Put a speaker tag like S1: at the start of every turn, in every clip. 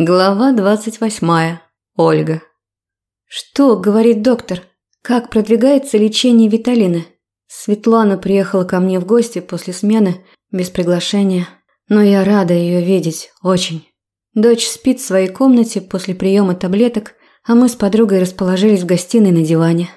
S1: Глава двадцать восьмая. Ольга.
S2: Что говорит доктор? Как продвигается лечение Виталины? Светлана приехала ко мне в гости после смены, без приглашения. Но я рада ее видеть, очень. Дочь спит в своей комнате после приема таблеток, а мы с подругой расположились в гостиной на диване.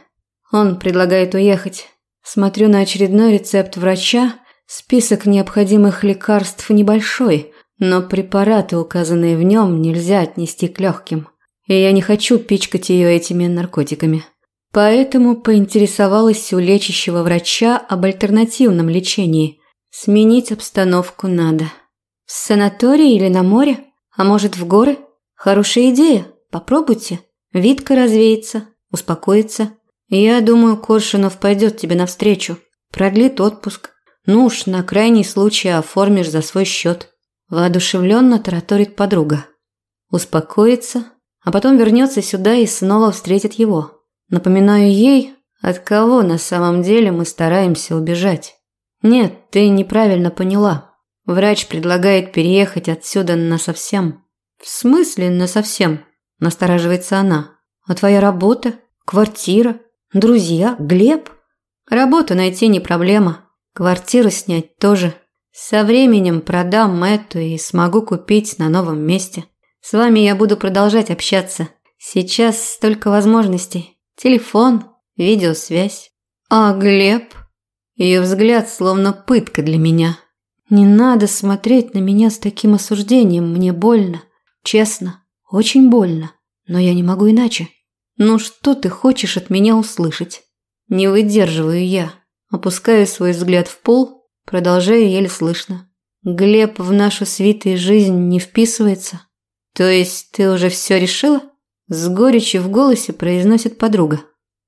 S2: Он предлагает уехать. Смотрю на очередной рецепт врача. Список необходимых лекарств небольшой – но препараты, указанные в нем, нельзя отнести к легким. И я не хочу пичкать ее этими наркотиками. Поэтому поинтересовалась у лечащего врача об альтернативном лечении. Сменить обстановку надо. В санатории или на море? А может, в горы? Хорошая идея. Попробуйте. Витка развеется, успокоится. Я думаю, Коршунов пойдет тебе навстречу. Продлит отпуск. Ну уж, на крайний случай оформишь за свой счет. Воодушевленно тараторит подруга. Успокоится, а потом вернется сюда и снова встретит его. Напоминаю ей, от кого на самом деле мы стараемся убежать. Нет, ты неправильно поняла. Врач предлагает переехать отсюда насовсем. В смысле насовсем? Настораживается она. А твоя работа? Квартира? Друзья? Глеб? Работу найти не проблема. Квартиру снять тоже. Со временем продам эту и смогу купить на новом месте. С вами я буду продолжать общаться. Сейчас столько возможностей. Телефон, видеосвязь. А Глеб? Ее взгляд словно пытка для меня. Не надо смотреть на меня с таким осуждением, мне больно. Честно, очень больно. Но я не могу иначе. Ну что ты хочешь от меня услышать? Не выдерживаю я. Опускаю свой взгляд в пол Продолжаю еле слышно. Глеб в нашу свитую жизнь не вписывается. То есть ты уже все решила? С горечью в голосе произносит подруга.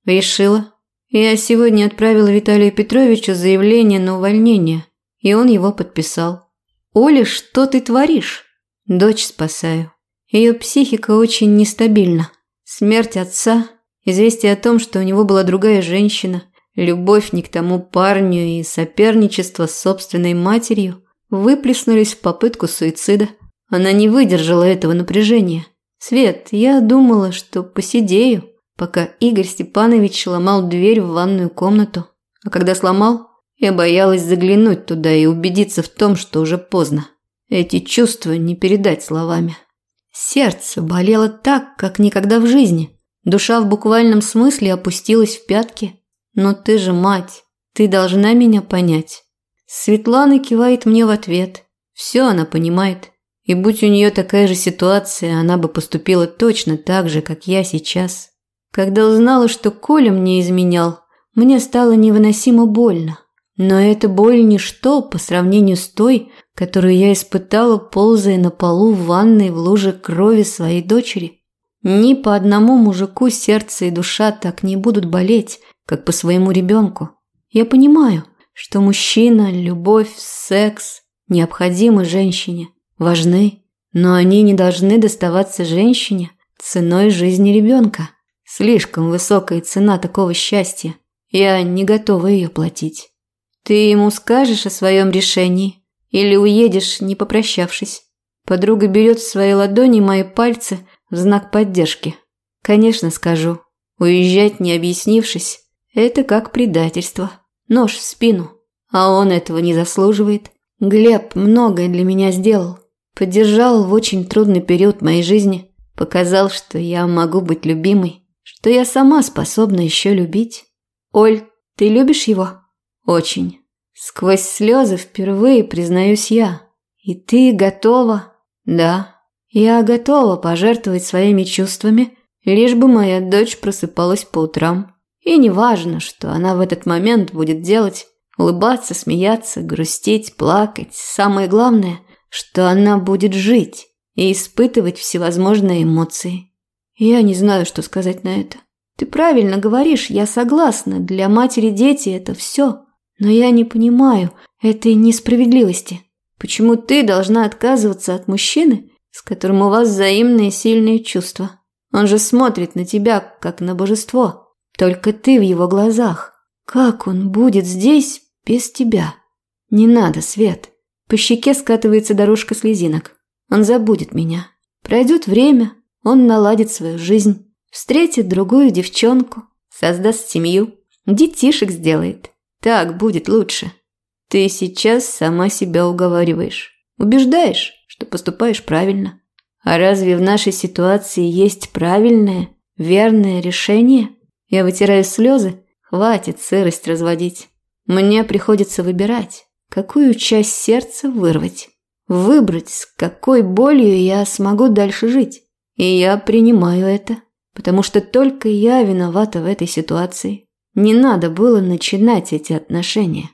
S2: Решила. Я сегодня отправила Виталию Петровичу заявление на увольнение, и он его подписал. Оля, что ты творишь? Дочь спасаю. Ее психика очень нестабильна. Смерть отца, известие о том, что у него была другая женщина, Любовь не к тому парню и соперничество с собственной матерью выплеснулись в попытку суицида. Она не выдержала этого напряжения. Свет, я думала, что посидею, пока Игорь Степанович ломал дверь в ванную комнату. А когда сломал, я боялась заглянуть туда и убедиться в том, что уже поздно. Эти чувства не передать словами. Сердце болело так, как никогда в жизни. Душа в буквальном смысле опустилась в пятки – но ты же мать, ты должна меня понять. Светлана кивает мне в ответ. Все она понимает. И будь у нее такая же ситуация, она бы поступила точно так же, как я сейчас. Когда узнала, что Коля мне изменял, мне стало невыносимо больно. Но эта боль ничто по сравнению с той, которую я испытала, ползая на полу в ванной в луже крови своей дочери. Ни по одному мужику сердце и душа так не будут болеть, как по своему ребенку. Я понимаю, что мужчина, любовь, секс необходимы женщине, важны, но они не должны доставаться женщине ценой жизни ребенка. Слишком высокая цена такого счастья. Я не готова ее платить. Ты ему скажешь о своем решении или уедешь, не попрощавшись? Подруга берет в свои ладони мои пальцы в знак поддержки. Конечно, скажу. Уезжать, не объяснившись, это как предательство. Нож в спину. А он этого не заслуживает. Глеб многое для меня сделал. Поддержал в очень трудный период моей жизни. Показал, что я могу быть любимой. Что я сама способна еще любить. Оль, ты любишь его? Очень. Сквозь слезы впервые признаюсь я. И ты готова? Да. Я готова пожертвовать своими чувствами, лишь бы моя дочь просыпалась по утрам и не важно, что она в этот момент будет делать, улыбаться, смеяться, грустить, плакать. Самое главное, что она будет жить и испытывать всевозможные эмоции. Я не знаю, что сказать на это. Ты правильно говоришь, я согласна, для матери дети это все. Но я не понимаю этой несправедливости. Почему ты должна отказываться от мужчины, с которым у вас взаимные сильные чувства? Он же смотрит на тебя, как на божество. Только ты в его глазах. Как он будет здесь без тебя? Не надо, Свет. По щеке скатывается дорожка слезинок. Он забудет меня. Пройдет время, он наладит свою жизнь, встретит другую девчонку, создаст семью, детишек сделает. Так будет лучше. Ты сейчас сама себя уговариваешь. Убеждаешь, что поступаешь правильно. А разве в нашей ситуации есть правильное, верное решение? Я вытираю слезы, хватит сырость разводить. Мне приходится выбирать, какую часть сердца вырвать. Выбрать, с какой болью я смогу дальше жить. И я принимаю это, потому что только я виновата в этой ситуации. Не надо было начинать эти отношения.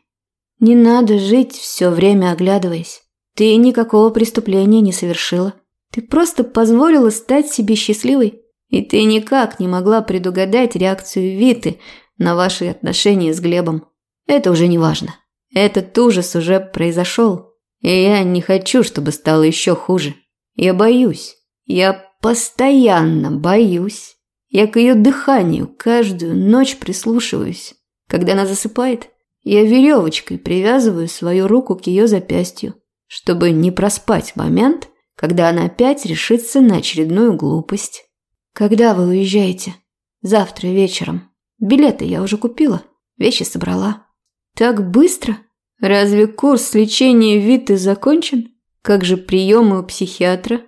S2: Не надо жить все время оглядываясь. Ты никакого преступления не совершила. Ты просто позволила стать себе счастливой. И ты никак не могла предугадать реакцию Виты на ваши отношения с Глебом. Это уже не важно. Этот ужас уже произошел. И я не хочу, чтобы стало еще хуже. Я боюсь. Я постоянно боюсь. Я к ее дыханию каждую ночь прислушиваюсь. Когда она засыпает, я веревочкой привязываю свою руку к ее запястью, чтобы не проспать момент, когда она опять решится на очередную глупость. Когда вы уезжаете? Завтра вечером. Билеты я уже купила, вещи собрала. Так быстро? Разве курс лечения Виты закончен? Как же приемы у психиатра?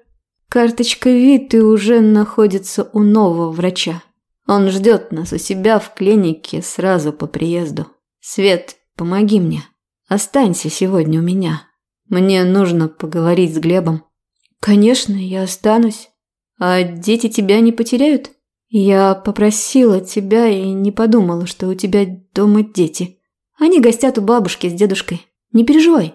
S2: Карточка Виты уже находится у нового врача. Он ждет нас у себя в клинике сразу по приезду. Свет, помоги мне. Останься сегодня у меня. Мне нужно поговорить с Глебом. Конечно, я останусь. А дети тебя не потеряют? Я попросила тебя и не подумала, что у тебя дома дети. Они гостят у бабушки с дедушкой. Не переживай.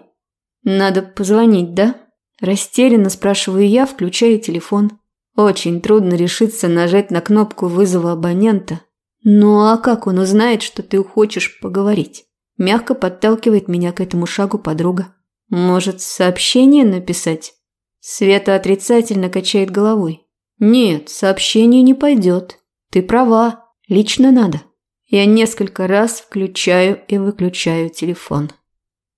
S2: Надо позвонить, да? Растерянно спрашиваю я, включая телефон. Очень трудно решиться нажать на кнопку вызова абонента. Ну а как он узнает, что ты хочешь поговорить? Мягко подталкивает меня к этому шагу подруга. Может, сообщение написать? Света отрицательно качает головой. Нет, сообщение не пойдет. Ты права, лично надо. Я несколько раз включаю и выключаю телефон.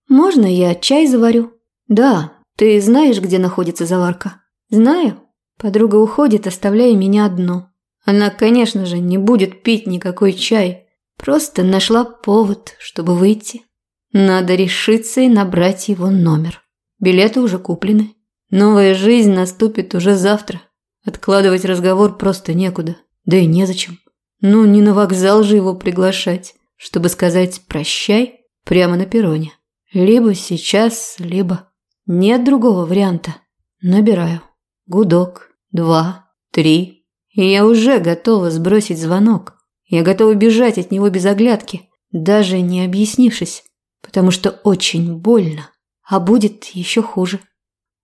S2: Можно я чай заварю? Да, ты знаешь, где находится заварка? Знаю. Подруга уходит, оставляя меня одну. Она, конечно же, не будет пить никакой чай. Просто нашла повод, чтобы выйти. Надо решиться и набрать его номер. Билеты уже куплены. Новая жизнь наступит уже завтра. Откладывать разговор просто некуда. Да и незачем. Ну, не на вокзал же его приглашать, чтобы сказать «прощай» прямо на перроне. Либо сейчас, либо... Нет другого варианта. Набираю. Гудок. Два. Три. И я уже готова сбросить звонок. Я готова бежать от него без оглядки, даже не объяснившись, потому что очень больно, а будет еще хуже.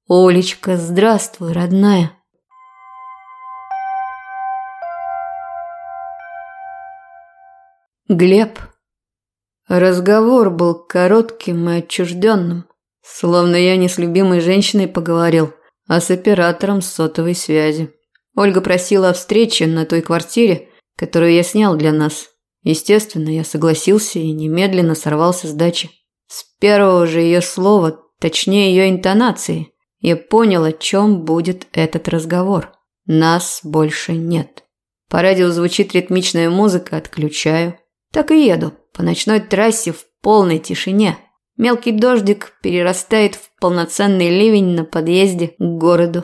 S2: Олечка, здравствуй, родная. Глеб. Разговор был коротким и отчужденным, словно я не с любимой женщиной поговорил, а с оператором сотовой связи. Ольга просила о встрече на той квартире, которую я снял для нас. Естественно, я согласился и немедленно сорвался с дачи. С первого же ее слова, точнее ее интонации – я понял, о чем будет этот разговор. Нас больше нет. По радио звучит ритмичная музыка, отключаю. Так и еду по ночной трассе в полной тишине. Мелкий дождик перерастает в полноценный ливень на подъезде к городу.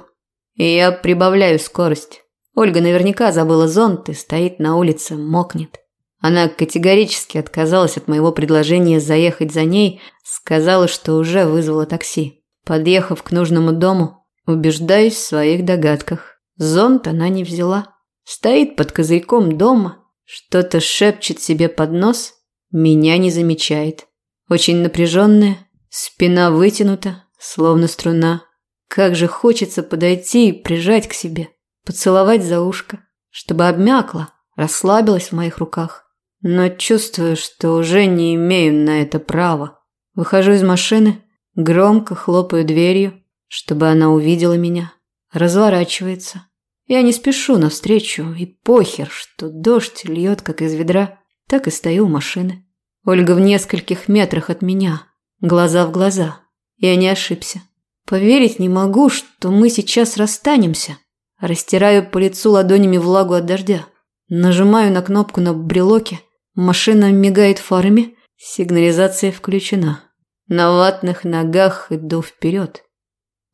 S2: И я прибавляю скорость. Ольга наверняка забыла зонт и стоит на улице, мокнет. Она категорически отказалась от моего предложения заехать за ней, сказала, что уже вызвала такси. Подъехав к нужному дому, убеждаюсь в своих догадках. Зонт она не взяла. Стоит под козырьком дома, что-то шепчет себе под нос, меня не замечает. Очень напряженная, спина вытянута, словно струна. Как же хочется подойти и прижать к себе, поцеловать за ушко, чтобы обмякла, расслабилась в моих руках. Но чувствую, что уже не имею на это права. Выхожу из машины, Громко хлопаю дверью, чтобы она увидела меня. Разворачивается. Я не спешу навстречу, и похер, что дождь льет, как из ведра. Так и стою у машины. Ольга в нескольких метрах от меня, глаза в глаза. Я не ошибся. Поверить не могу, что мы сейчас расстанемся. Растираю по лицу ладонями влагу от дождя. Нажимаю на кнопку на брелоке. Машина мигает фарами. Сигнализация включена. На ватных ногах иду вперед.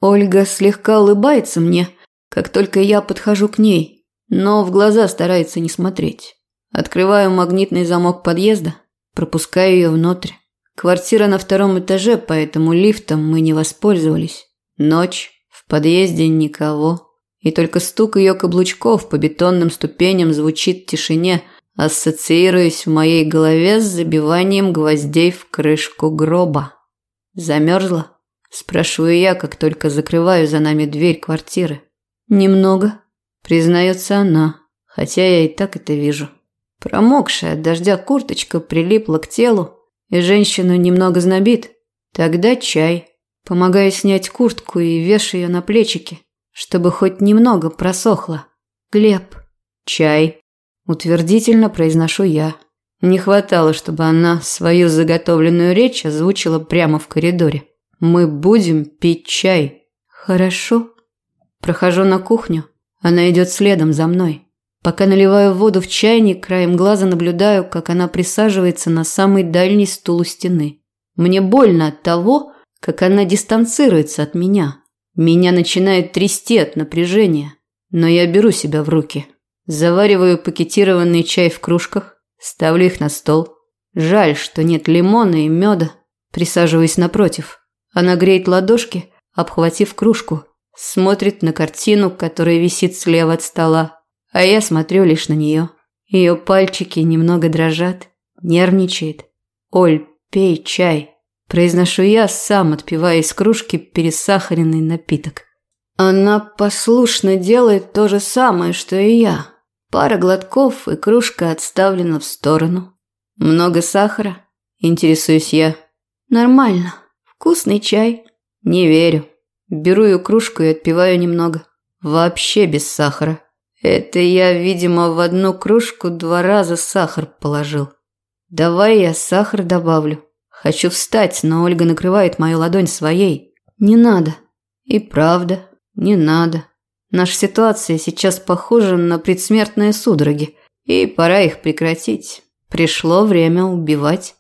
S2: Ольга слегка улыбается мне, как только я подхожу к ней, но в глаза старается не смотреть. Открываю магнитный замок подъезда, пропускаю ее внутрь. Квартира на втором этаже, поэтому лифтом мы не воспользовались. Ночь, в подъезде никого. И только стук ее каблучков по бетонным ступеням звучит в тишине, ассоциируясь в моей голове с забиванием гвоздей в крышку гроба. Замерзла? Спрашиваю я, как только закрываю за нами дверь квартиры. Немного, признается она, хотя я и так это вижу. Промокшая от дождя курточка прилипла к телу, и женщину немного знобит. Тогда чай. Помогаю снять куртку и вешаю ее на плечики, чтобы хоть немного просохло. Глеб. Чай. Утвердительно произношу я. Не хватало, чтобы она свою заготовленную речь озвучила прямо в коридоре. Мы будем пить чай. Хорошо. Прохожу на кухню. Она идет следом за мной. Пока наливаю воду в чайник, краем глаза наблюдаю, как она присаживается на самый дальний стул у стены. Мне больно от того, как она дистанцируется от меня. Меня начинает трясти от напряжения, но я беру себя в руки. Завариваю пакетированный чай в кружках, ставлю их на стол. Жаль, что нет лимона и меда. Присаживаюсь напротив. Она греет ладошки, обхватив кружку, смотрит на картину, которая висит слева от стола, а я смотрю лишь на нее. Ее пальчики немного дрожат, нервничает. «Оль, пей чай», – произношу я, сам отпивая из кружки пересахаренный напиток. Она послушно делает то же самое, что и я. Пара глотков, и кружка отставлена в сторону. Много сахара? Интересуюсь я. Нормально. Вкусный чай. Не верю. Беру ее кружку и отпиваю немного. Вообще без сахара. Это я, видимо, в одну кружку два раза сахар положил. Давай я сахар добавлю. Хочу встать, но Ольга накрывает мою ладонь своей. Не надо. И правда, не надо. Наша ситуация сейчас похожа на предсмертные судороги, и пора их прекратить. Пришло время убивать.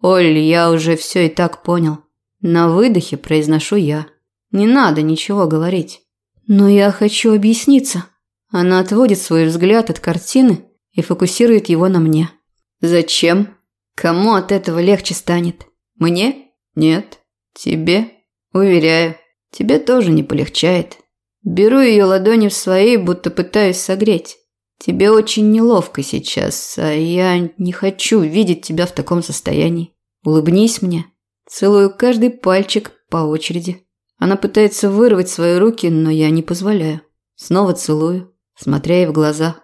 S2: Оль, я уже все и так понял. На выдохе произношу я. Не надо ничего говорить. Но я хочу объясниться. Она отводит свой взгляд от картины и фокусирует его на мне. Зачем? Кому от этого легче станет? Мне? Нет. Тебе? Уверяю, тебе тоже не полегчает. Беру ее ладони в свои, будто пытаюсь согреть. Тебе очень неловко сейчас, а я не хочу видеть тебя в таком состоянии. Улыбнись мне. Целую каждый пальчик по очереди. Она пытается вырвать свои руки, но я не позволяю. Снова целую, смотря ей в глаза.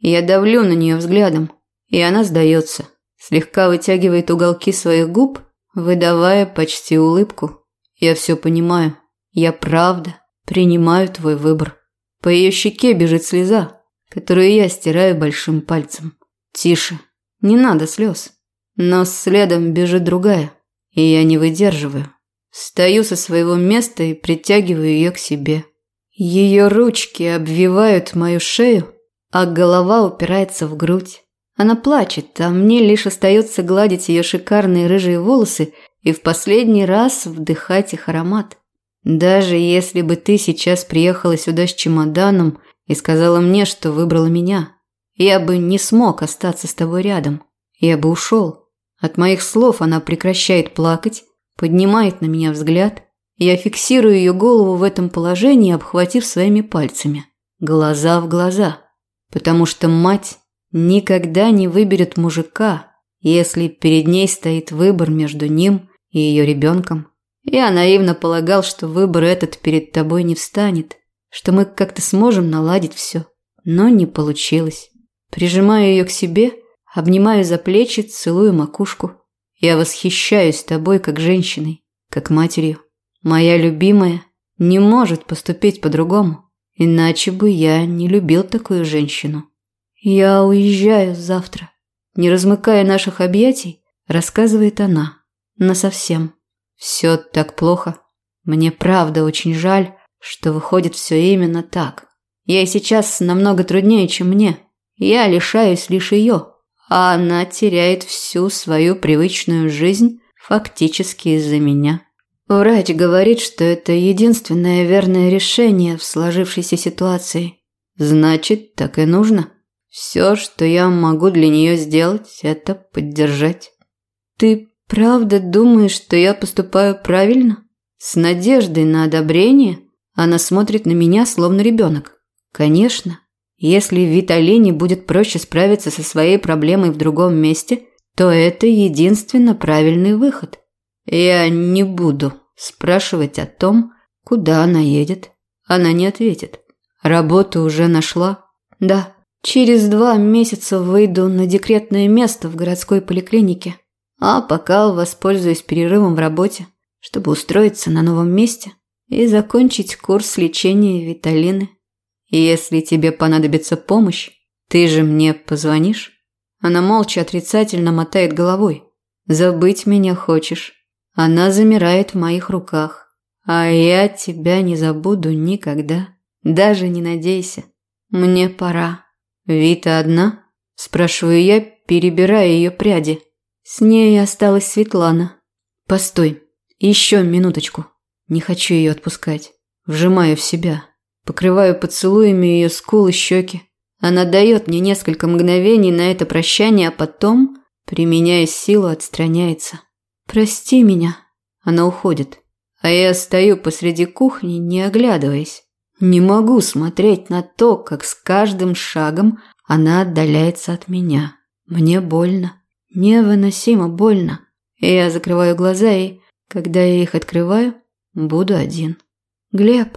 S2: Я давлю на нее взглядом, и она сдается. Слегка вытягивает уголки своих губ, выдавая почти улыбку. Я все понимаю. Я правда принимаю твой выбор. По ее щеке бежит слеза, которую я стираю большим пальцем. Тише, не надо слез. Но следом бежит другая, и я не выдерживаю. Встаю со своего места и притягиваю ее к себе. Ее ручки обвивают мою шею, а голова упирается в грудь. Она плачет, а мне лишь остается гладить ее шикарные рыжие волосы и в последний раз вдыхать их аромат. Даже если бы ты сейчас приехала сюда с чемоданом и сказала мне, что выбрала меня, я бы не смог остаться с тобой рядом. Я бы ушел. От моих слов она прекращает плакать, поднимает на меня взгляд. Я фиксирую ее голову в этом положении, обхватив своими пальцами. Глаза в глаза. Потому что мать никогда не выберет мужика, если перед ней стоит выбор между ним и ее ребенком. Я наивно полагал, что выбор этот перед тобой не встанет, что мы как-то сможем наладить все. Но не получилось. Прижимаю ее к себе, обнимаю за плечи, целую макушку. Я восхищаюсь тобой как женщиной, как матерью. Моя любимая не может поступить по-другому, иначе бы я не любил такую женщину. Я уезжаю завтра. Не размыкая наших объятий, рассказывает она. Насовсем. Все так плохо. Мне правда очень жаль, что выходит все именно так.
S1: Ей сейчас намного труднее, чем мне. Я лишаюсь лишь ее, а она теряет всю свою привычную жизнь фактически из-за меня. Врач говорит, что это единственное верное решение в сложившейся ситуации. Значит, так и нужно. Все, что я могу для нее сделать, это поддержать. Ты правда думаешь, что я поступаю правильно? С надеждой на одобрение она смотрит на меня, словно ребенок. Конечно, если Виталине будет проще справиться со своей проблемой в другом месте, то это единственно правильный выход. Я не буду спрашивать о том, куда она едет. Она не ответит. Работу уже нашла? Да. Через два месяца выйду на декретное место в городской поликлинике. А пока воспользуюсь перерывом в работе, чтобы устроиться на новом месте и закончить курс лечения Виталины. Если тебе понадобится помощь, ты же мне позвонишь? Она молча отрицательно мотает головой. Забыть меня хочешь? Она замирает в моих руках. А я тебя не забуду никогда. Даже не надейся. Мне пора. Вита одна? Спрашиваю я, перебирая ее пряди. С ней осталась Светлана. Постой. Еще минуточку. Не хочу ее отпускать. Вжимаю в себя. Покрываю поцелуями ее скулы, щеки. Она дает мне несколько мгновений на это прощание, а потом, применяя силу, отстраняется. «Прости меня». Она уходит. А я стою посреди кухни, не оглядываясь. Не могу смотреть на то, как с каждым шагом она отдаляется от меня. Мне больно. Невыносимо больно. Я закрываю глаза и, когда я их открываю, буду один. «Глеб!»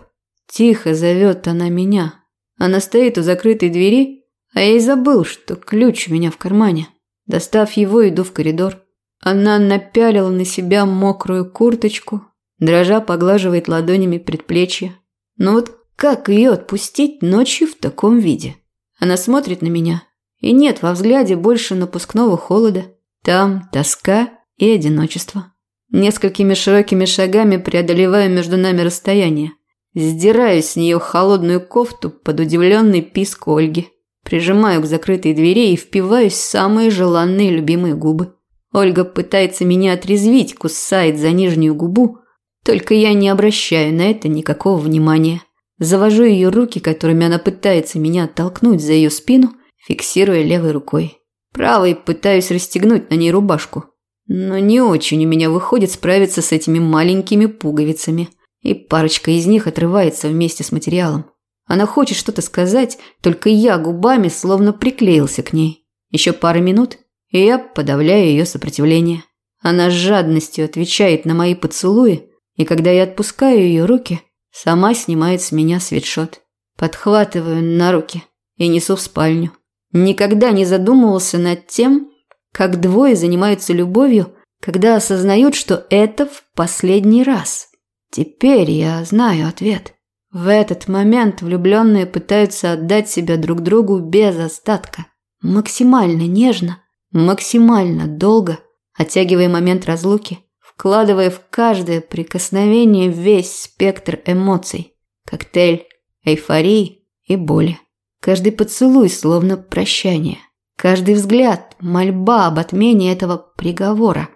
S1: Тихо зовет она меня. Она стоит у закрытой двери, а я и забыл, что ключ у меня в кармане. Достав его, иду в коридор. Она напялила на себя мокрую курточку, дрожа поглаживает ладонями предплечье. Но вот как ее отпустить ночью в таком виде? Она смотрит на меня, и нет во взгляде больше напускного холода. Там тоска и одиночество. Несколькими широкими шагами преодолеваю между нами расстояние. Сдираю с нее холодную кофту под удивленный писк Ольги. Прижимаю к закрытой двери и впиваюсь в самые желанные любимые губы. Ольга пытается меня отрезвить, кусает за нижнюю губу, только я не обращаю на это никакого внимания. Завожу ее руки, которыми она пытается меня оттолкнуть за ее спину, фиксируя левой рукой. Правой пытаюсь расстегнуть на ней рубашку. Но не очень у меня выходит справиться с этими маленькими пуговицами. И парочка из них отрывается вместе с материалом. Она хочет что-то сказать, только я губами словно приклеился к ней. Еще пара минут, и я подавляю ее сопротивление. Она с жадностью отвечает на мои поцелуи, и когда я отпускаю ее руки, сама снимает с меня свитшот. Подхватываю на руки и несу в спальню. Никогда не задумывался над тем, как двое занимаются любовью, когда осознают, что это в последний раз. Теперь я знаю ответ. В этот момент влюбленные пытаются отдать себя друг другу без остатка, максимально нежно, максимально долго, оттягивая момент разлуки, вкладывая в каждое прикосновение весь спектр эмоций, коктейль эйфории и боли. Каждый поцелуй словно прощание, каждый взгляд мольба об отмене этого приговора.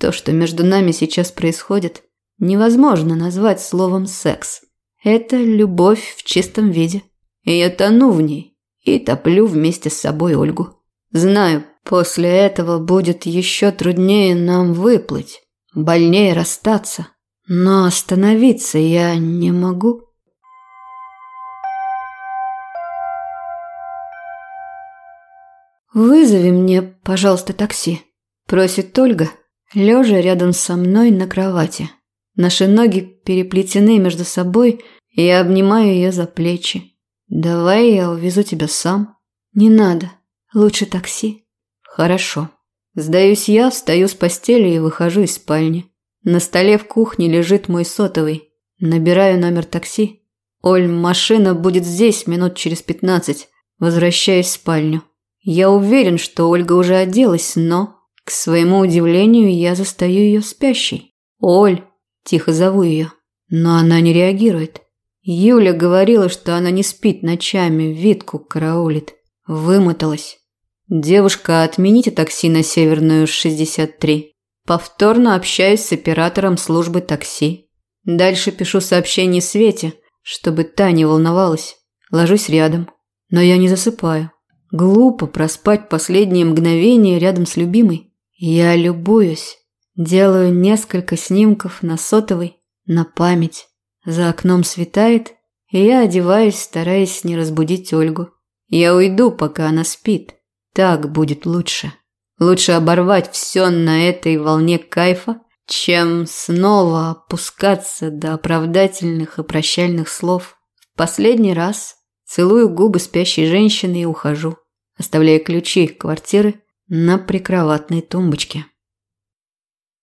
S1: То, что между нами сейчас происходит, невозможно назвать словом секс. Это любовь в чистом виде. И я тону в ней и топлю вместе с собой Ольгу. Знаю, После этого будет еще труднее нам выплыть, больнее расстаться. Но остановиться я не могу. «Вызови мне, пожалуйста, такси», – просит Ольга, лежа рядом со мной на кровати. Наши ноги переплетены между собой, и я обнимаю ее за плечи. «Давай я увезу тебя сам». «Не надо. Лучше такси». Хорошо. Сдаюсь я, встаю с постели и выхожу из спальни. На столе в кухне лежит мой сотовый. Набираю номер такси. Оль, машина будет здесь минут через пятнадцать. Возвращаюсь в спальню. Я уверен, что Ольга уже оделась, но, к своему удивлению, я застаю ее спящей. «Оль!» – тихо зову ее. Но она не реагирует. Юля говорила, что она не спит ночами, Витку караулит. Вымоталась. Девушка, отмените такси на Северную 63. Повторно общаюсь с оператором службы такси. Дальше пишу сообщение Свете, чтобы та не волновалась. Ложусь рядом. Но я не засыпаю. Глупо проспать последние мгновения рядом с любимой. Я любуюсь. Делаю несколько снимков на сотовый, на память. За окном светает, и я одеваюсь, стараясь не разбудить Ольгу. Я уйду, пока она спит. Так будет лучше. Лучше оборвать все на этой волне кайфа, чем снова опускаться до оправдательных и прощальных слов. В последний раз целую губы спящей женщины и ухожу, оставляя ключи квартиры на прикроватной тумбочке.